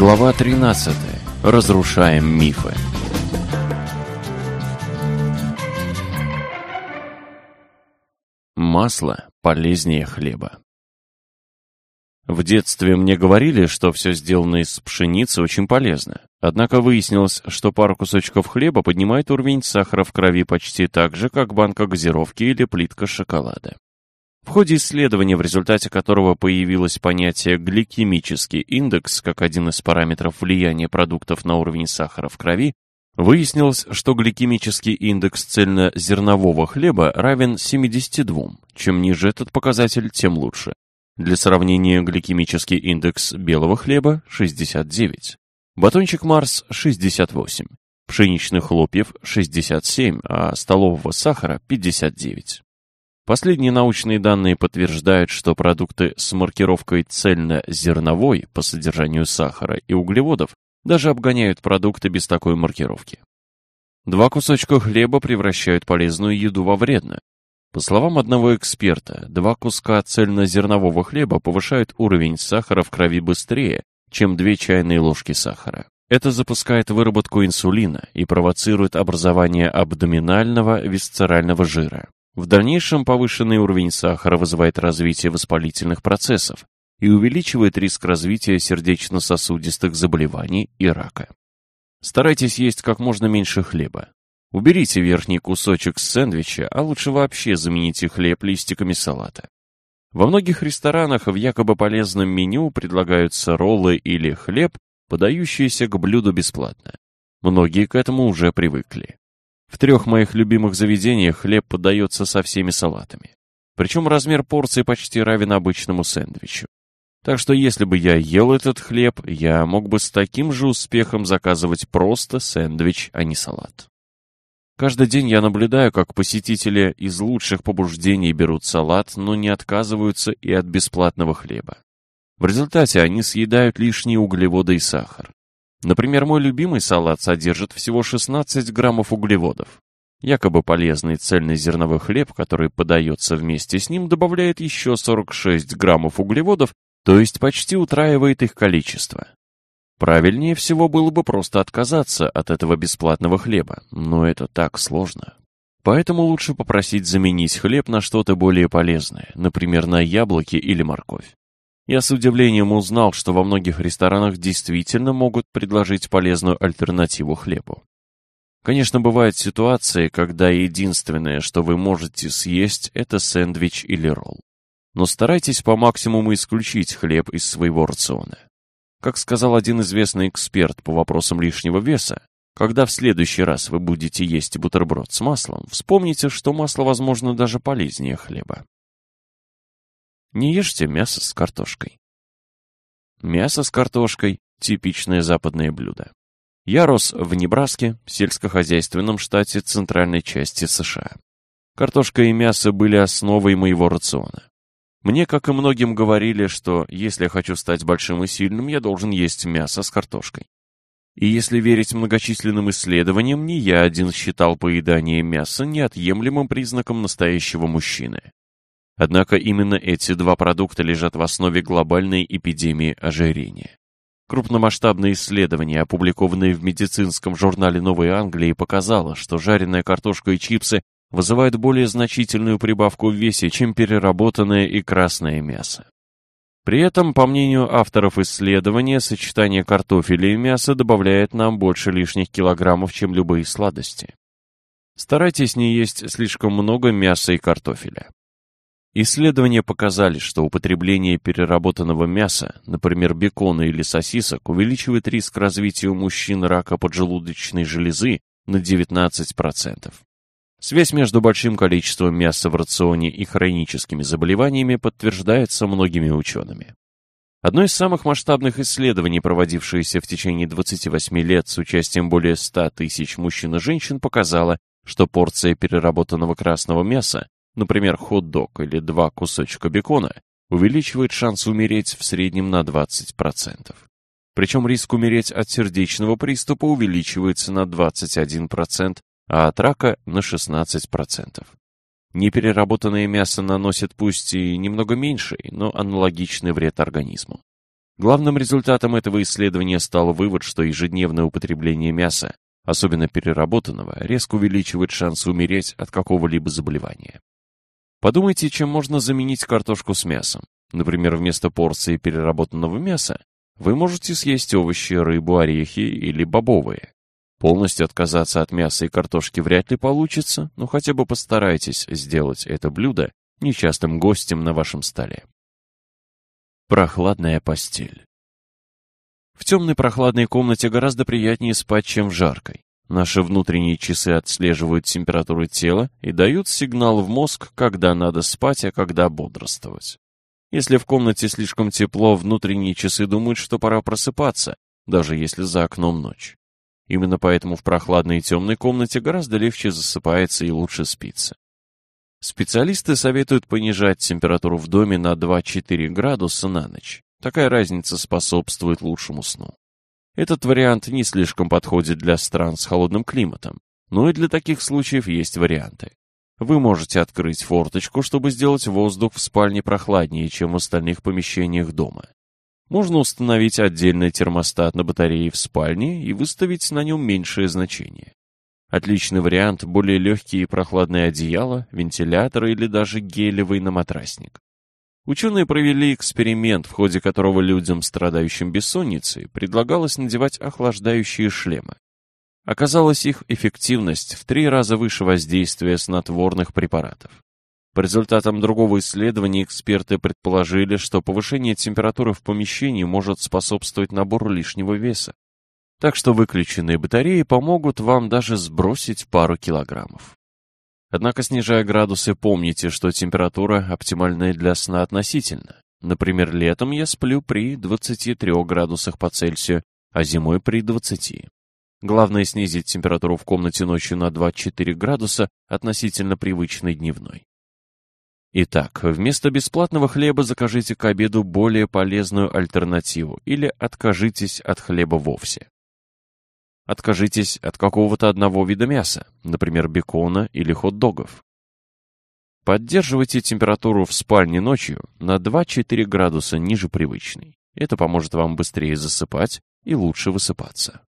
Глава 13. Разрушаем мифы. Масло полезнее хлеба. В детстве мне говорили, что все сделанное из пшеницы очень полезно. Однако выяснилось, что пара кусочков хлеба поднимает уровень сахара в крови почти так же, как банка газировки или плитка шоколада. В ходе исследования, в результате которого появилось понятие гликемический индекс как один из параметров влияния продуктов на уровень сахара в крови, выяснилось, что гликемический индекс цельнозернового хлеба равен 72. Чем ниже этот показатель, тем лучше. Для сравнения, гликемический индекс белого хлеба 69. Батончик Марс 68. Пшеничных хлопьев 67, а столового сахара 59. Последние научные данные подтверждают, что продукты с маркировкой цельнозерновой по содержанию сахара и углеводов даже обгоняют продукты без такой маркировки. Два кусочка хлеба превращают полезную еду во вредную. По словам одного эксперта, два куска цельнозернового хлеба повышают уровень сахара в крови быстрее, чем две чайные ложки сахара. Это запускает выработку инсулина и провоцирует образование абдоминального висцерального жира. В дальнейшем повышенный уровень сахара вызывает развитие воспалительных процессов и увеличивает риск развития сердечно-сосудистых заболеваний и рака. Старайтесь есть как можно меньше хлеба. Уберите верхний кусочек с сэндвича, а лучше вообще замените хлеб листиками салата. Во многих ресторанах в якобы полезном меню предлагаются роллы или хлеб, подающиеся к блюду бесплатно. Многие к этому уже привыкли. В трех моих любимых заведениях хлеб подается со всеми салатами. Причем размер порции почти равен обычному сэндвичу. Так что если бы я ел этот хлеб, я мог бы с таким же успехом заказывать просто сэндвич, а не салат. Каждый день я наблюдаю, как посетители из лучших побуждений берут салат, но не отказываются и от бесплатного хлеба. В результате они съедают лишние углеводы и сахар. Например, мой любимый салат содержит всего 16 граммов углеводов. Якобы полезный цельнозерновой хлеб, который подается вместе с ним, добавляет еще 46 граммов углеводов, то есть почти утраивает их количество. Правильнее всего было бы просто отказаться от этого бесплатного хлеба, но это так сложно. Поэтому лучше попросить заменить хлеб на что-то более полезное, например, на яблоки или морковь. Я с удивлением узнал, что во многих ресторанах действительно могут предложить полезную альтернативу хлебу. Конечно, бывают ситуации, когда единственное, что вы можете съесть, это сэндвич или ролл. Но старайтесь по максимуму исключить хлеб из своего рациона. Как сказал один известный эксперт по вопросам лишнего веса, когда в следующий раз вы будете есть бутерброд с маслом, вспомните, что масло, возможно, даже полезнее хлеба. Не ешьте мясо с картошкой. Мясо с картошкой – типичное западное блюдо. Я рос в Небраске, сельскохозяйственном штате центральной части США. Картошка и мясо были основой моего рациона. Мне, как и многим, говорили, что если я хочу стать большим и сильным, я должен есть мясо с картошкой. И если верить многочисленным исследованиям, не я один считал поедание мяса неотъемлемым признаком настоящего мужчины. Однако именно эти два продукта лежат в основе глобальной эпидемии ожирения. Крупномасштабное исследование, опубликованное в медицинском журнале Новой Англии, показало, что жареная картошка и чипсы вызывают более значительную прибавку в весе, чем переработанное и красное мясо. При этом, по мнению авторов исследования, сочетание картофеля и мяса добавляет нам больше лишних килограммов, чем любые сладости. Старайтесь не есть слишком много мяса и картофеля. Исследования показали, что употребление переработанного мяса, например, бекона или сосисок, увеличивает риск развития у мужчин рака поджелудочной железы на 19%. Связь между большим количеством мяса в рационе и хроническими заболеваниями подтверждается многими учеными. Одно из самых масштабных исследований, проводившееся в течение 28 лет с участием более 100 тысяч мужчин и женщин, показало, что порция переработанного красного мяса например, хот-дог или два кусочка бекона, увеличивает шанс умереть в среднем на 20%. Причем риск умереть от сердечного приступа увеличивается на 21%, а от рака на 16%. Непереработанное мясо наносит пусть и немного меньший, но аналогичный вред организму. Главным результатом этого исследования стал вывод, что ежедневное употребление мяса, особенно переработанного, резко увеличивает шанс умереть от какого-либо заболевания. Подумайте, чем можно заменить картошку с мясом. Например, вместо порции переработанного мяса вы можете съесть овощи, рыбу, орехи или бобовые. Полностью отказаться от мяса и картошки вряд ли получится, но хотя бы постарайтесь сделать это блюдо нечастым гостем на вашем столе. Прохладная постель. В темной прохладной комнате гораздо приятнее спать, чем в жаркой. Наши внутренние часы отслеживают температуру тела и дают сигнал в мозг, когда надо спать, а когда бодрствовать. Если в комнате слишком тепло, внутренние часы думают, что пора просыпаться, даже если за окном ночь. Именно поэтому в прохладной и темной комнате гораздо легче засыпается и лучше спится. Специалисты советуют понижать температуру в доме на 2-4 градуса на ночь. Такая разница способствует лучшему сну. Этот вариант не слишком подходит для стран с холодным климатом, но и для таких случаев есть варианты. Вы можете открыть форточку, чтобы сделать воздух в спальне прохладнее, чем в остальных помещениях дома. Можно установить отдельный термостат на батарее в спальне и выставить на нем меньшее значение. Отличный вариант – более легкие и прохладные одеяла, вентиляторы или даже гелевый наматрасник. Ученые провели эксперимент, в ходе которого людям, страдающим бессонницей, предлагалось надевать охлаждающие шлемы. Оказалось, их эффективность в три раза выше воздействия снотворных препаратов. По результатам другого исследования эксперты предположили, что повышение температуры в помещении может способствовать набору лишнего веса. Так что выключенные батареи помогут вам даже сбросить пару килограммов. Однако, снижая градусы, помните, что температура оптимальная для сна относительно. Например, летом я сплю при 23 градусах по Цельсию, а зимой при 20. Главное снизить температуру в комнате ночью на 2-4 градуса относительно привычной дневной. Итак, вместо бесплатного хлеба закажите к обеду более полезную альтернативу или откажитесь от хлеба вовсе. Откажитесь от какого-то одного вида мяса, например, бекона или хот-догов. Поддерживайте температуру в спальне ночью на 2-4 градуса ниже привычной. Это поможет вам быстрее засыпать и лучше высыпаться.